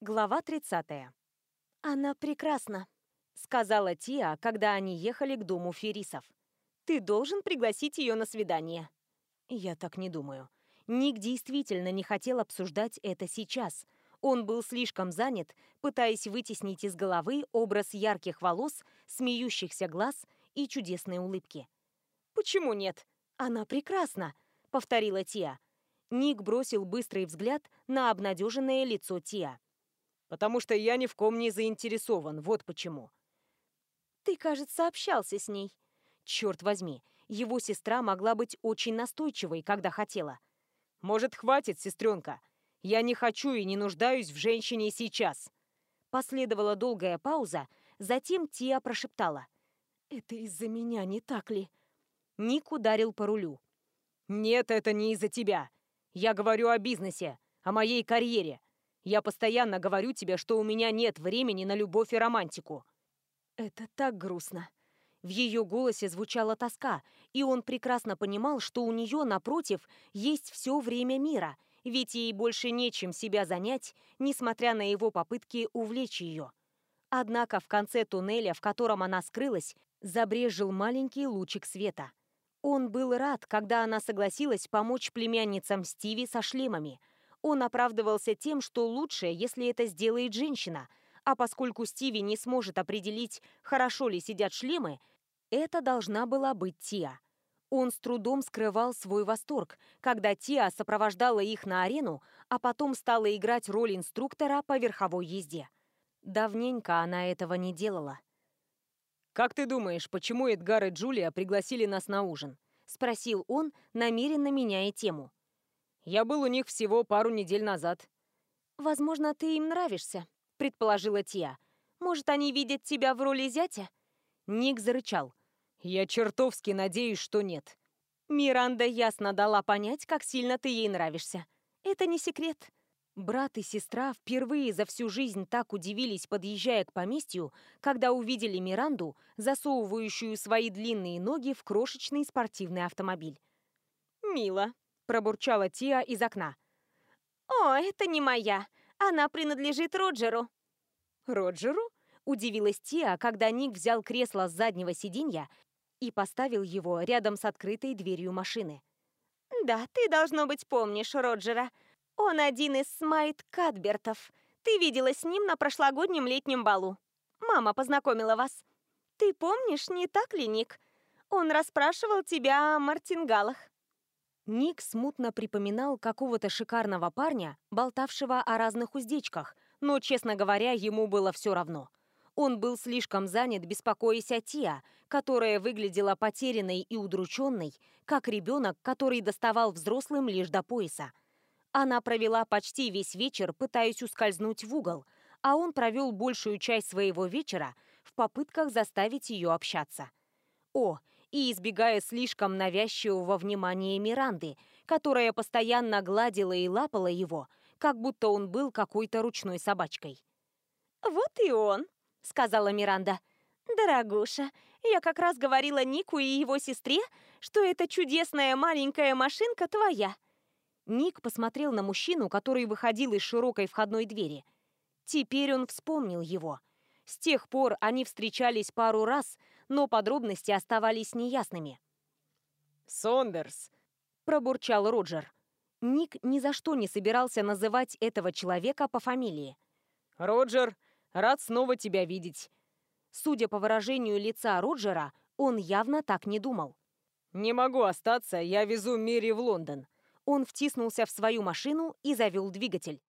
Глава 30. «Она прекрасна», — сказала Тия, когда они ехали к дому Ферисов. «Ты должен пригласить ее на свидание». «Я так не думаю». Ник действительно не хотел обсуждать это сейчас. Он был слишком занят, пытаясь вытеснить из головы образ ярких волос, смеющихся глаз и чудесной улыбки. «Почему нет? Она прекрасна», — повторила Тия. Ник бросил быстрый взгляд на обнадеженное лицо Тия потому что я ни в ком не заинтересован, вот почему». «Ты, кажется, общался с ней». «Черт возьми, его сестра могла быть очень настойчивой, когда хотела». «Может, хватит, сестренка? Я не хочу и не нуждаюсь в женщине сейчас». Последовала долгая пауза, затем Тия прошептала. «Это из-за меня, не так ли?» Ник ударил по рулю. «Нет, это не из-за тебя. Я говорю о бизнесе, о моей карьере. Я постоянно говорю тебе, что у меня нет времени на любовь и романтику». Это так грустно. В ее голосе звучала тоска, и он прекрасно понимал, что у нее, напротив, есть все время мира, ведь ей больше нечем себя занять, несмотря на его попытки увлечь ее. Однако в конце туннеля, в котором она скрылась, забрежил маленький лучик света. Он был рад, когда она согласилась помочь племянницам Стиви со шлемами – он оправдывался тем, что лучше, если это сделает женщина, а поскольку Стиви не сможет определить, хорошо ли сидят шлемы, это должна была быть Тия. Он с трудом скрывал свой восторг, когда Тиа сопровождала их на арену, а потом стала играть роль инструктора по верховой езде. Давненько она этого не делала. «Как ты думаешь, почему Эдгар и Джулия пригласили нас на ужин?» — спросил он, намеренно меняя тему. Я был у них всего пару недель назад. Возможно, ты им нравишься, предположила Тия. Может, они видят тебя в роли зятя? Ник зарычал. Я чертовски надеюсь, что нет. Миранда ясно дала понять, как сильно ты ей нравишься. Это не секрет. Брат и сестра впервые за всю жизнь так удивились, подъезжая к поместью, когда увидели Миранду, засовывающую свои длинные ноги в крошечный спортивный автомобиль. «Мило», пробурчала Тия из окна. «О, это не моя. Она принадлежит Роджеру». «Роджеру?» – удивилась Тия, когда Ник взял кресло с заднего сиденья и поставил его рядом с открытой дверью машины. «Да, ты, должно быть, помнишь Роджера. Он один из Смайт Кадбертов. Ты видела с ним на прошлогоднем летнем балу. Мама познакомила вас. Ты помнишь, не так ли, Ник? Он расспрашивал тебя о мартингалах». Ник смутно припоминал какого-то шикарного парня, болтавшего о разных уздечках, но, честно говоря, ему было все равно. Он был слишком занят, беспокоясь о Тиа, которая выглядела потерянной и удрученной, как ребенок, который доставал взрослым лишь до пояса. Она провела почти весь вечер, пытаясь ускользнуть в угол, а он провел большую часть своего вечера в попытках заставить ее общаться. О, и избегая слишком навязчивого внимания Миранды, которая постоянно гладила и лапала его, как будто он был какой-то ручной собачкой. «Вот и он», — сказала Миранда. «Дорогуша, я как раз говорила Нику и его сестре, что эта чудесная маленькая машинка твоя». Ник посмотрел на мужчину, который выходил из широкой входной двери. Теперь он вспомнил его. С тех пор они встречались пару раз, но подробности оставались неясными. «Сондерс!» – пробурчал Роджер. Ник ни за что не собирался называть этого человека по фамилии. «Роджер, рад снова тебя видеть!» Судя по выражению лица Роджера, он явно так не думал. «Не могу остаться, я везу Мири в Лондон». Он втиснулся в свою машину и завел двигатель.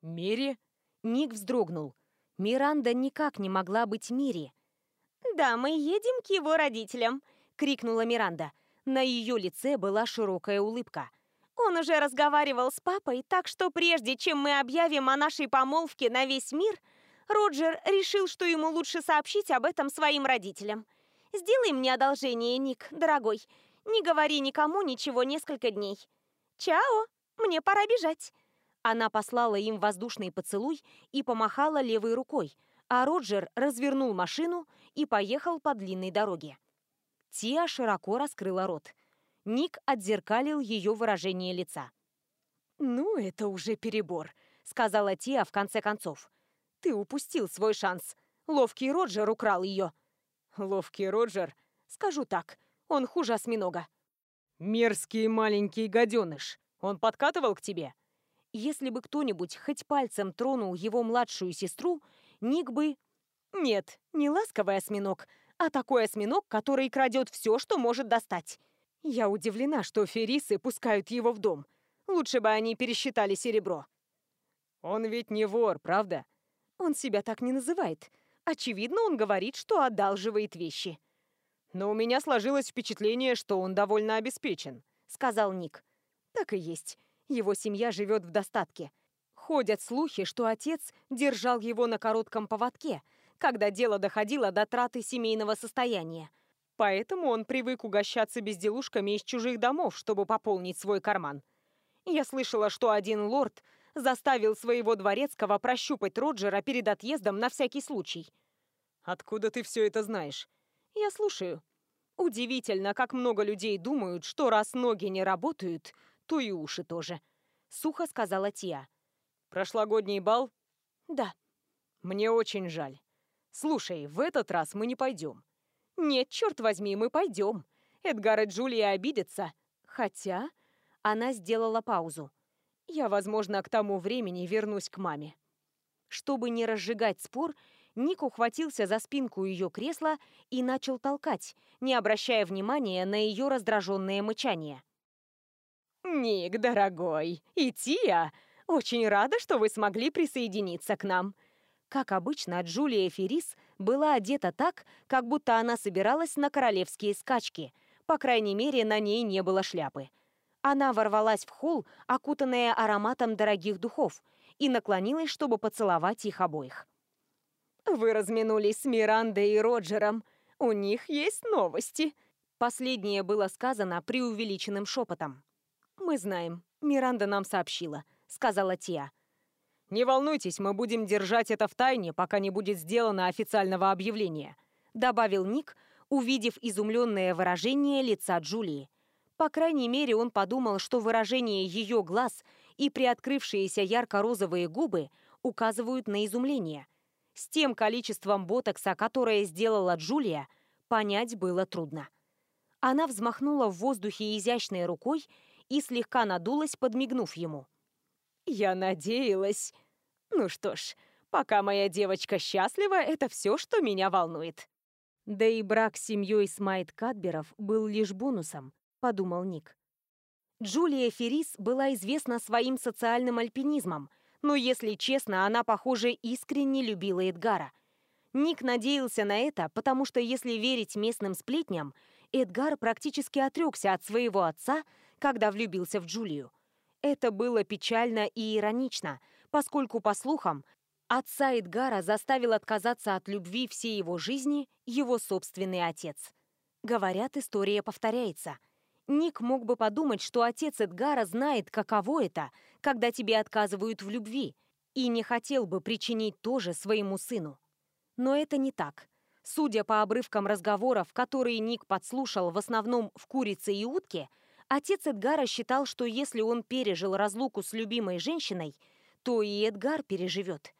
«Мири?» Ник вздрогнул. Миранда никак не могла быть Мири. «Да, мы едем к его родителям!» — крикнула Миранда. На ее лице была широкая улыбка. «Он уже разговаривал с папой, так что прежде чем мы объявим о нашей помолвке на весь мир, Роджер решил, что ему лучше сообщить об этом своим родителям. Сделай мне одолжение, Ник, дорогой. Не говори никому ничего несколько дней. Чао, мне пора бежать». Она послала им воздушный поцелуй и помахала левой рукой, а Роджер развернул машину и поехал по длинной дороге. Тиа широко раскрыла рот. Ник отзеркалил ее выражение лица. «Ну, это уже перебор», — сказала Тиа в конце концов. «Ты упустил свой шанс. Ловкий Роджер украл ее». «Ловкий Роджер? Скажу так, он хуже осьминога». «Мерзкий маленький гаденыш. Он подкатывал к тебе?» Если бы кто-нибудь хоть пальцем тронул его младшую сестру, Ник бы... Нет, не ласковый осьминог, а такой осьминог, который крадет все, что может достать. Я удивлена, что ферисы пускают его в дом. Лучше бы они пересчитали серебро. Он ведь не вор, правда? Он себя так не называет. Очевидно, он говорит, что одалживает вещи. Но у меня сложилось впечатление, что он довольно обеспечен, сказал Ник. Так и есть. Его семья живет в достатке. Ходят слухи, что отец держал его на коротком поводке, когда дело доходило до траты семейного состояния. Поэтому он привык угощаться безделушками из чужих домов, чтобы пополнить свой карман. Я слышала, что один лорд заставил своего дворецкого прощупать Роджера перед отъездом на всякий случай. «Откуда ты все это знаешь?» «Я слушаю». «Удивительно, как много людей думают, что раз ноги не работают, то и уши тоже», — сухо сказала Тия. Прошлогодний бал? Да. Мне очень жаль. Слушай, в этот раз мы не пойдем. Нет, черт возьми, мы пойдем. Эдгар и Джулия обидятся. Хотя... Она сделала паузу. Я, возможно, к тому времени вернусь к маме. Чтобы не разжигать спор, Ник ухватился за спинку ее кресла и начал толкать, не обращая внимания на ее раздраженное мычание. «Ник, дорогой, идти я!» а! Очень рада, что вы смогли присоединиться к нам. Как обычно, Джулия Феррис была одета так, как будто она собиралась на королевские скачки. По крайней мере, на ней не было шляпы. Она ворвалась в холл, окутанная ароматом дорогих духов, и наклонилась, чтобы поцеловать их обоих. «Вы разминулись с Мирандой и Роджером. У них есть новости». Последнее было сказано преувеличенным шепотом. «Мы знаем. Миранда нам сообщила сказала Тия. «Не волнуйтесь, мы будем держать это в тайне, пока не будет сделано официального объявления», добавил Ник, увидев изумленное выражение лица Джулии. По крайней мере, он подумал, что выражение ее глаз и приоткрывшиеся ярко-розовые губы указывают на изумление. С тем количеством ботокса, которое сделала Джулия, понять было трудно. Она взмахнула в воздухе изящной рукой и слегка надулась, подмигнув ему. Я надеялась. Ну что ж, пока моя девочка счастлива, это все, что меня волнует. Да и брак с семьей Смайт Кадберов был лишь бонусом, подумал Ник. Джулия Феррис была известна своим социальным альпинизмом, но, если честно, она, похоже, искренне любила Эдгара. Ник надеялся на это, потому что, если верить местным сплетням, Эдгар практически отрекся от своего отца, когда влюбился в Джулию – это было печально и иронично, поскольку, по слухам, отца Эдгара заставил отказаться от любви всей его жизни его собственный отец. Говорят, история повторяется. Ник мог бы подумать, что отец Эдгара знает, каково это, когда тебе отказывают в любви, и не хотел бы причинить то же своему сыну. Но это не так. Судя по обрывкам разговоров, которые Ник подслушал в основном в «Курице и утке», Отец Эдгара считал, что если он пережил разлуку с любимой женщиной, то и Эдгар переживет.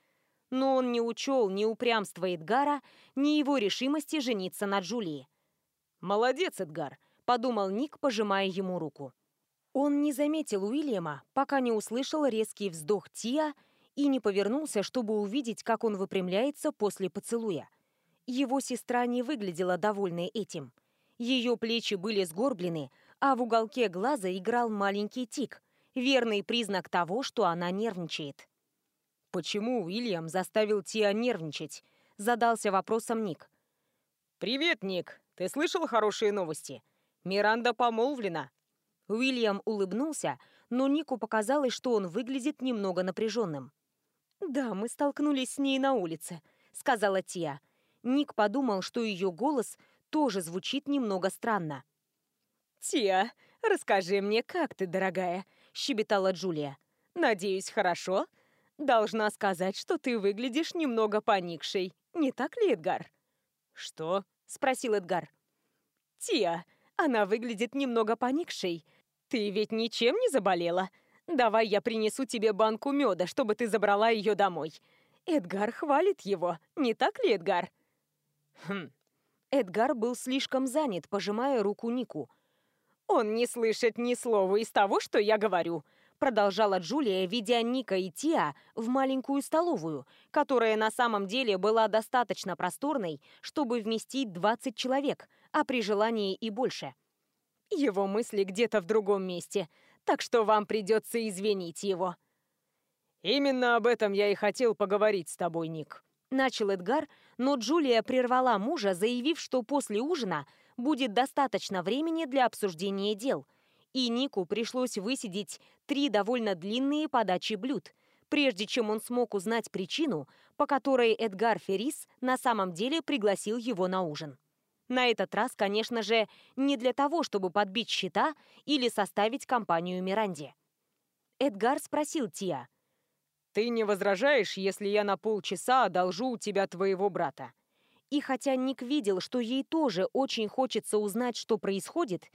Но он не учел ни упрямства Эдгара, ни его решимости жениться на Джулии. «Молодец, Эдгар», — подумал Ник, пожимая ему руку. Он не заметил Уильяма, пока не услышал резкий вздох Тиа и не повернулся, чтобы увидеть, как он выпрямляется после поцелуя. Его сестра не выглядела довольной этим — ее плечи были сгорблены, а в уголке глаза играл маленький тик, верный признак того, что она нервничает. «Почему Уильям заставил Тиа нервничать?» – задался вопросом Ник. «Привет, Ник. Ты слышал хорошие новости? Миранда помолвлена». Уильям улыбнулся, но Нику показалось, что он выглядит немного напряженным. «Да, мы столкнулись с ней на улице», — сказала Тия. Ник подумал, что ее голос тоже звучит немного странно. «Тия, расскажи мне, как ты, дорогая?» – щебетала Джулия. «Надеюсь, хорошо? Должна сказать, что ты выглядишь немного поникшей. Не так ли, Эдгар?» «Что?» – спросил Эдгар. «Тия, она выглядит немного поникшей. Ты ведь ничем не заболела? Давай я принесу тебе банку меда, чтобы ты забрала ее домой». Эдгар хвалит его, не так ли, Эдгар? «Хм, Эдгар был слишком занят, пожимая руку Нику. «Он не слышит ни слова из того, что я говорю», продолжала Джулия, ведя Ника и Тиа в маленькую столовую, которая на самом деле была достаточно просторной, чтобы вместить 20 человек, а при желании и больше. Его мысли где-то в другом месте, так что вам придется извинить его. «Именно об этом я и хотел поговорить с тобой, Ник», начал Эдгар, но Джулия прервала мужа, заявив, что после ужина будет достаточно времени для обсуждения дел. И Нику пришлось высидеть три довольно длинные подачи блюд, прежде чем он смог узнать причину, по которой Эдгар Феррис на самом деле пригласил его на ужин. На этот раз, конечно же, не для того, чтобы подбить счета или составить компанию Миранде. Эдгар спросил Тиа. Ты не возражаешь, если я на полчаса одолжу у тебя твоего брата?» И хотя Ник видел, что ей тоже очень хочется узнать, что происходит,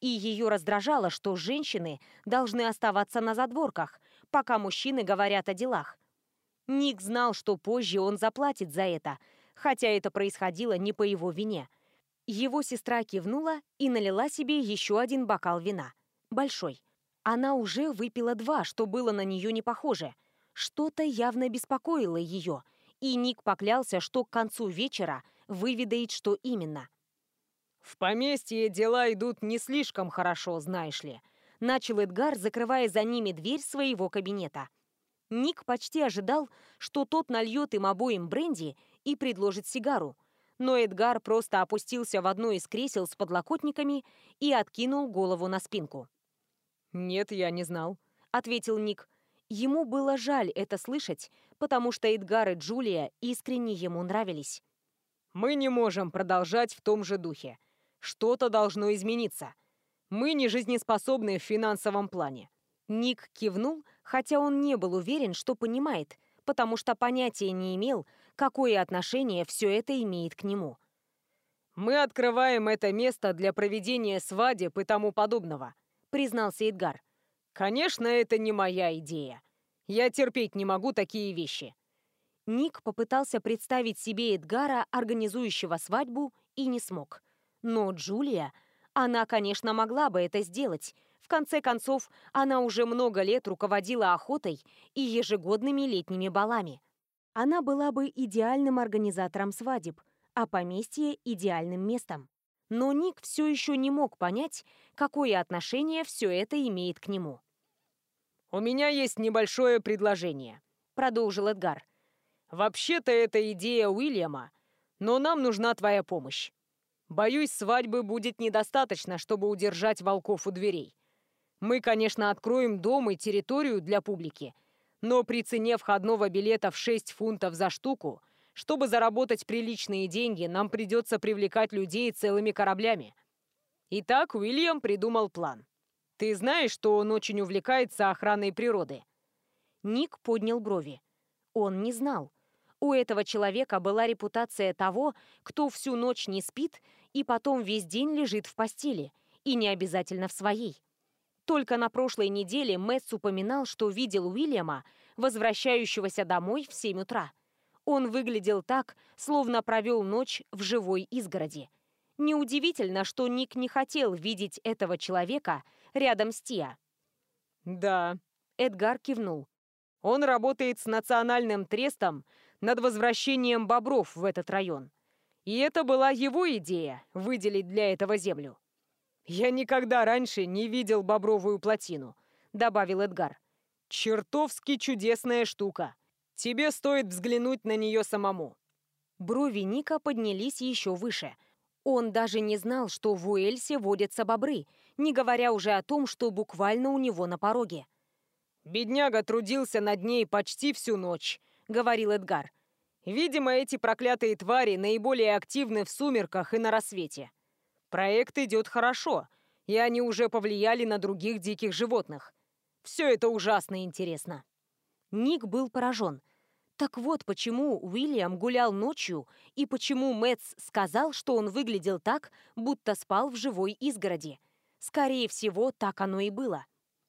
и ее раздражало, что женщины должны оставаться на задворках, пока мужчины говорят о делах. Ник знал, что позже он заплатит за это, хотя это происходило не по его вине. Его сестра кивнула и налила себе еще один бокал вина. Большой. Она уже выпила два, что было на нее не похоже – что-то явно беспокоило ее, и Ник поклялся, что к концу вечера выведает, что именно. «В поместье дела идут не слишком хорошо, знаешь ли», — начал Эдгар, закрывая за ними дверь своего кабинета. Ник почти ожидал, что тот нальет им обоим бренди и предложит сигару, но Эдгар просто опустился в одно из кресел с подлокотниками и откинул голову на спинку. «Нет, я не знал», — ответил Ник. Ему было жаль это слышать, потому что Эдгар и Джулия искренне ему нравились. «Мы не можем продолжать в том же духе. Что-то должно измениться. Мы не жизнеспособны в финансовом плане». Ник кивнул, хотя он не был уверен, что понимает, потому что понятия не имел, какое отношение все это имеет к нему. «Мы открываем это место для проведения свадеб и тому подобного», признался Эдгар. Конечно, это не моя идея. Я терпеть не могу такие вещи. Ник попытался представить себе Эдгара, организующего свадьбу, и не смог. Но Джулия, она, конечно, могла бы это сделать. В конце концов, она уже много лет руководила охотой и ежегодными летними балами. Она была бы идеальным организатором свадеб, а поместье – идеальным местом но Ник все еще не мог понять, какое отношение все это имеет к нему. «У меня есть небольшое предложение», — продолжил Эдгар. «Вообще-то это идея Уильяма, но нам нужна твоя помощь. Боюсь, свадьбы будет недостаточно, чтобы удержать волков у дверей. Мы, конечно, откроем дом и территорию для публики, но при цене входного билета в 6 фунтов за штуку — чтобы заработать приличные деньги, нам придется привлекать людей целыми кораблями. Итак, Уильям придумал план. Ты знаешь, что он очень увлекается охраной природы. Ник поднял брови. Он не знал. У этого человека была репутация того, кто всю ночь не спит и потом весь день лежит в постели, и не обязательно в своей. Только на прошлой неделе Мэтс упоминал, что видел Уильяма, возвращающегося домой в 7 утра. Он выглядел так, словно провел ночь в живой изгороди. Неудивительно, что Ник не хотел видеть этого человека рядом с Тиа. «Да», — Эдгар кивнул. «Он работает с национальным трестом над возвращением бобров в этот район. И это была его идея — выделить для этого землю». «Я никогда раньше не видел бобровую плотину», — добавил Эдгар. «Чертовски чудесная штука. Тебе стоит взглянуть на нее самому». Брови Ника поднялись еще выше. Он даже не знал, что в Уэльсе водятся бобры, не говоря уже о том, что буквально у него на пороге. «Бедняга трудился над ней почти всю ночь», — говорил Эдгар. «Видимо, эти проклятые твари наиболее активны в сумерках и на рассвете. Проект идет хорошо, и они уже повлияли на других диких животных. Все это ужасно интересно». Ник был поражен. Так вот почему Уильям гулял ночью и почему Мэтс сказал, что он выглядел так, будто спал в живой изгороди. Скорее всего, так оно и было.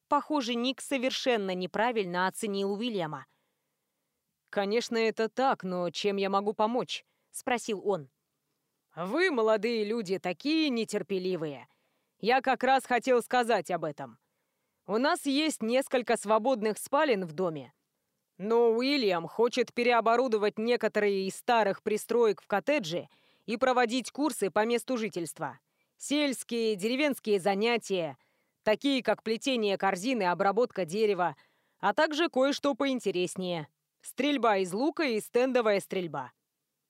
Похоже, Ник совершенно неправильно оценил Уильяма. «Конечно, это так, но чем я могу помочь?» – спросил он. «Вы, молодые люди, такие нетерпеливые. Я как раз хотел сказать об этом. У нас есть несколько свободных спален в доме, но Уильям хочет переоборудовать некоторые из старых пристроек в коттедже и проводить курсы по месту жительства. Сельские, деревенские занятия, такие как плетение корзины, обработка дерева, а также кое-что поинтереснее. Стрельба из лука и стендовая стрельба.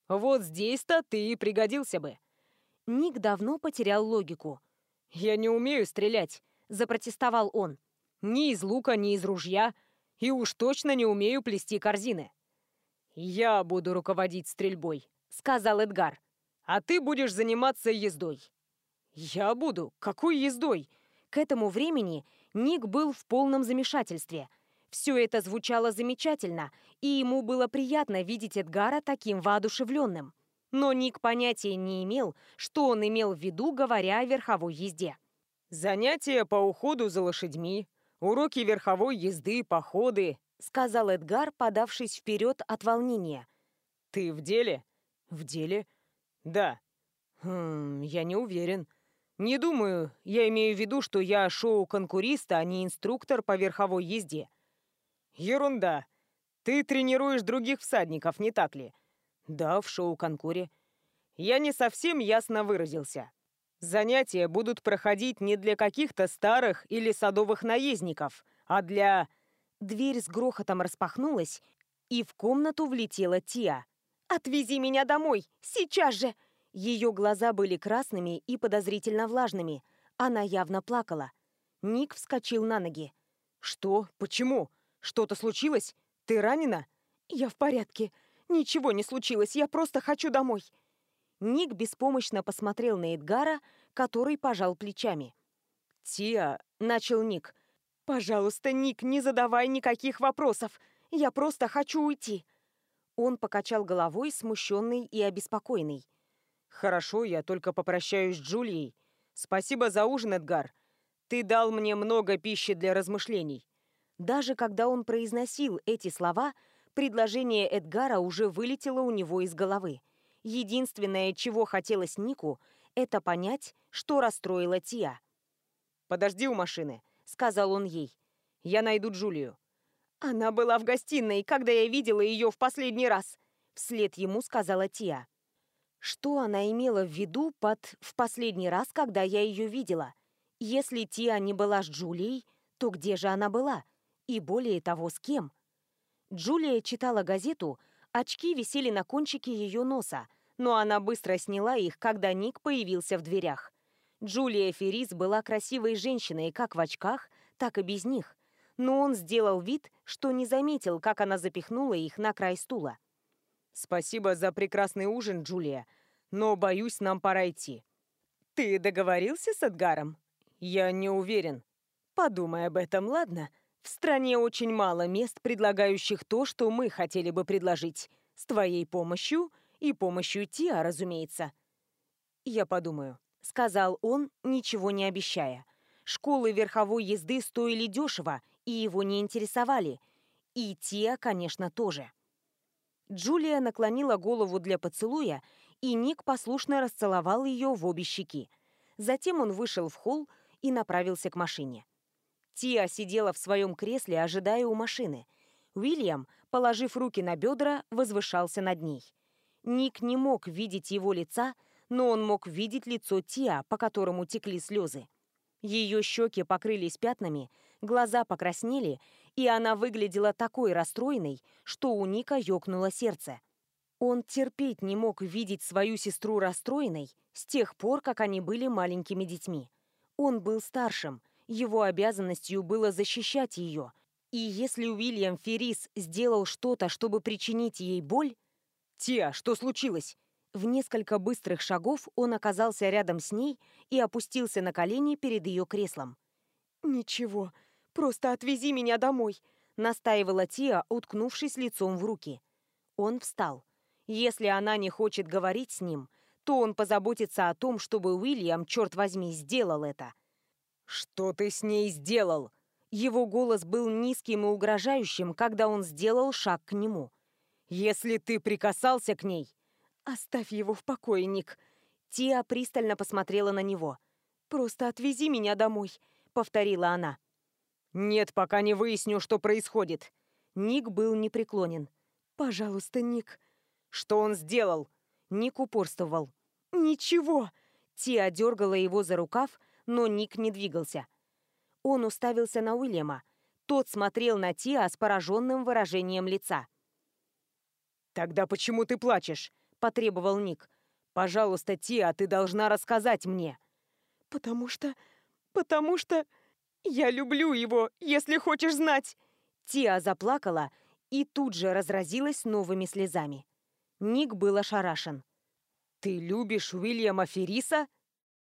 Вот здесь-то ты и пригодился бы. Ник давно потерял логику. «Я не умею стрелять», — запротестовал он. «Ни из лука, ни из ружья» и уж точно не умею плести корзины». «Я буду руководить стрельбой», — сказал Эдгар. «А ты будешь заниматься ездой». «Я буду? Какой ездой?» К этому времени Ник был в полном замешательстве. Все это звучало замечательно, и ему было приятно видеть Эдгара таким воодушевленным. Но Ник понятия не имел, что он имел в виду, говоря о верховой езде. «Занятия по уходу за лошадьми, Уроки верховой езды, походы», — сказал Эдгар, подавшись вперед от волнения. «Ты в деле?» «В деле?» «Да». «Хм, я не уверен». «Не думаю. Я имею в виду, что я шоу-конкуриста, а не инструктор по верховой езде». «Ерунда. Ты тренируешь других всадников, не так ли?» «Да, в шоу-конкуре». «Я не совсем ясно выразился. Занятия будут проходить не для каких-то старых или садовых наездников, а для... Дверь с грохотом распахнулась, и в комнату влетела Тия. «Отвези меня домой! Сейчас же!» Ее глаза были красными и подозрительно влажными. Она явно плакала. Ник вскочил на ноги. «Что? Почему? Что-то случилось? Ты ранена?» «Я в порядке. Ничего не случилось. Я просто хочу домой». Ник беспомощно посмотрел на Эдгара, который пожал плечами. Тиа, — начал Ник. «Пожалуйста, Ник, не задавай никаких вопросов. Я просто хочу уйти». Он покачал головой, смущенный и обеспокоенный. «Хорошо, я только попрощаюсь с Джулией. Спасибо за ужин, Эдгар. Ты дал мне много пищи для размышлений». Даже когда он произносил эти слова, предложение Эдгара уже вылетело у него из головы. Единственное, чего хотелось Нику, это понять, что расстроила Тия. «Подожди у машины», — сказал он ей. «Я найду Джулию». «Она была в гостиной, когда я видела ее в последний раз», — вслед ему сказала Тия. Что она имела в виду под «в последний раз, когда я ее видела»? Если Тия не была с Джулией, то где же она была? И более того, с кем? Джулия читала газету, очки висели на кончике ее носа, но она быстро сняла их, когда Ник появился в дверях. Джулия Феррис была красивой женщиной как в очках, так и без них, но он сделал вид, что не заметил, как она запихнула их на край стула. «Спасибо за прекрасный ужин, Джулия, но, боюсь, нам пора идти». «Ты договорился с Эдгаром?» «Я не уверен». «Подумай об этом, ладно? В стране очень мало мест, предлагающих то, что мы хотели бы предложить. С твоей помощью...» и помощью Тиа, разумеется». «Я подумаю», — сказал он, ничего не обещая. Школы верховой езды стоили дешево, и его не интересовали. И Тиа, конечно, тоже. Джулия наклонила голову для поцелуя, и Ник послушно расцеловал ее в обе щеки. Затем он вышел в холл и направился к машине. Тиа сидела в своем кресле, ожидая у машины. Уильям, положив руки на бедра, возвышался над ней. Ник не мог видеть его лица, но он мог видеть лицо Тиа, по которому текли слезы. Ее щеки покрылись пятнами, глаза покраснели, и она выглядела такой расстроенной, что у Ника ёкнуло сердце. Он терпеть не мог видеть свою сестру расстроенной с тех пор, как они были маленькими детьми. Он был старшим, его обязанностью было защищать ее. И если Уильям Феррис сделал что-то, чтобы причинить ей боль, «Тия, что случилось?» В несколько быстрых шагов он оказался рядом с ней и опустился на колени перед ее креслом. «Ничего, просто отвези меня домой», — настаивала Тия, уткнувшись лицом в руки. Он встал. Если она не хочет говорить с ним, то он позаботится о том, чтобы Уильям, черт возьми, сделал это. «Что ты с ней сделал?» Его голос был низким и угрожающим, когда он сделал шаг к нему. Если ты прикасался к ней...» «Оставь его в покое, Ник». Тиа пристально посмотрела на него. «Просто отвези меня домой», — повторила она. «Нет, пока не выясню, что происходит». Ник был непреклонен. «Пожалуйста, Ник». «Что он сделал?» Ник упорствовал. «Ничего!» Тиа дергала его за рукав, но Ник не двигался. Он уставился на Уильяма. Тот смотрел на Тиа с пораженным выражением лица. «Тогда почему ты плачешь?» – потребовал Ник. «Пожалуйста, Тиа, ты должна рассказать мне». «Потому что... потому что... я люблю его, если хочешь знать!» Тиа заплакала и тут же разразилась новыми слезами. Ник был ошарашен. «Ты любишь Уильяма Ферриса?»